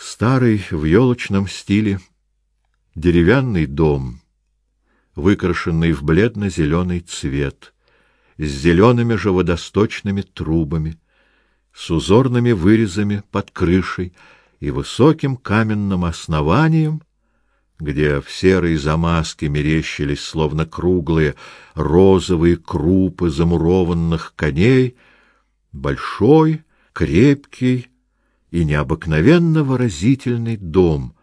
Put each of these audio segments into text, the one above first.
Старый в елочном стиле деревянный дом, выкрашенный в бледно-зеленый цвет, с зелеными же водосточными трубами, с узорными вырезами под крышей и высоким каменным основанием, где в серой замазке мерещились словно круглые розовые крупы замурованных коней, большой, крепкий и необыкновенно выразительный дом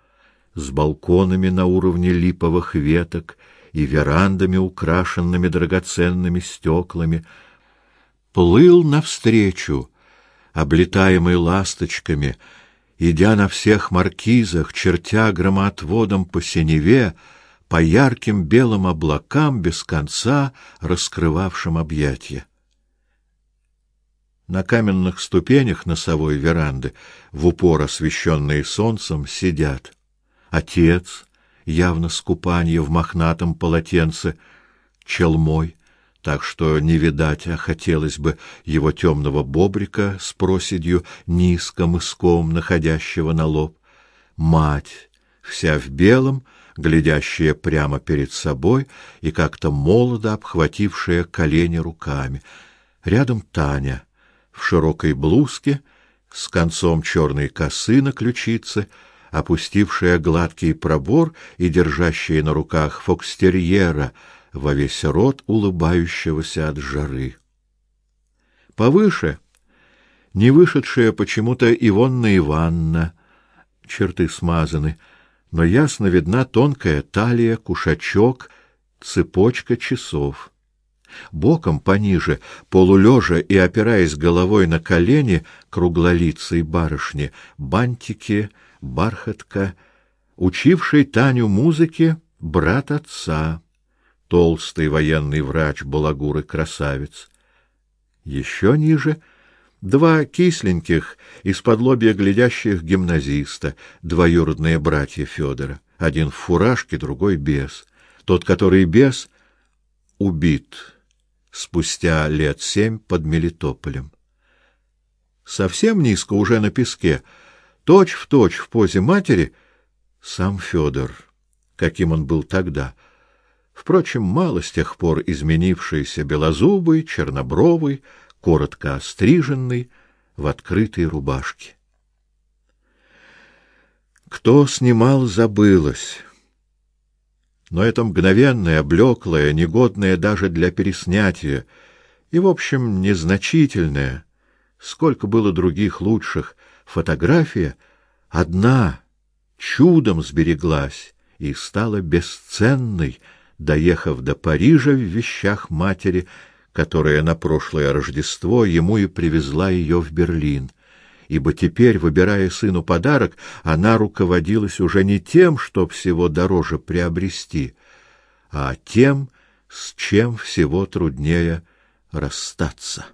с балконами на уровне липовых веток и верандами, украшенными драгоценными стеклами, плыл навстречу, облетаемый ласточками, идя на всех маркизах, чертя громоотводом по синеве, по ярким белым облакам без конца раскрывавшим объятия. На каменных ступенях носовой веранды, в упор освещенные солнцем, сидят отец, явно с купанья в мохнатом полотенце, челмой, так что не видать, а хотелось бы его темного бобрика с проседью низко мыском, находящего на лоб. Мать, вся в белом, глядящая прямо перед собой и как-то молодо обхватившая колени руками. Рядом Таня в широкой блузке с концом черной косы на ключице, опустившая гладкий пробор и держащая на руках фокстерьера — во весь рот улыбающегося от жары. Повыше не вышедшая почему-то Ивонна Ивановна, черты смазаны, но ясно видна тонкая талия, кушачок, цепочка часов. Боком пониже, полулежа и опираясь головой на колени круглолицей барышни, бантики, бархатка, учивший Таню музыке брат отца толстый военный врач Балагур и красавец. Еще ниже два кисленьких из-под лобья глядящих гимназиста, двоюродные братья Федора, один в фуражке, другой без. Тот, который без, убит спустя лет семь под Мелитополем. Совсем низко уже на песке, точь в точь в позе матери, сам Федор, каким он был тогда — Впрочем, мало с тех пор изменившийся белозубый, чернобровый, коротко остриженный, в открытой рубашке. Кто снимал, забылось. Но это мгновенное, блеклое, негодное даже для переснятия, и, в общем, незначительное, сколько было других лучших, фотография одна чудом сбереглась и стала бесценной, доехав до Парижа в вещах матери, которая на прошлое Рождество ему и привезла ее в Берлин. Ибо теперь, выбирая сыну подарок, она руководилась уже не тем, что всего дороже приобрести, а тем, с чем всего труднее расстаться.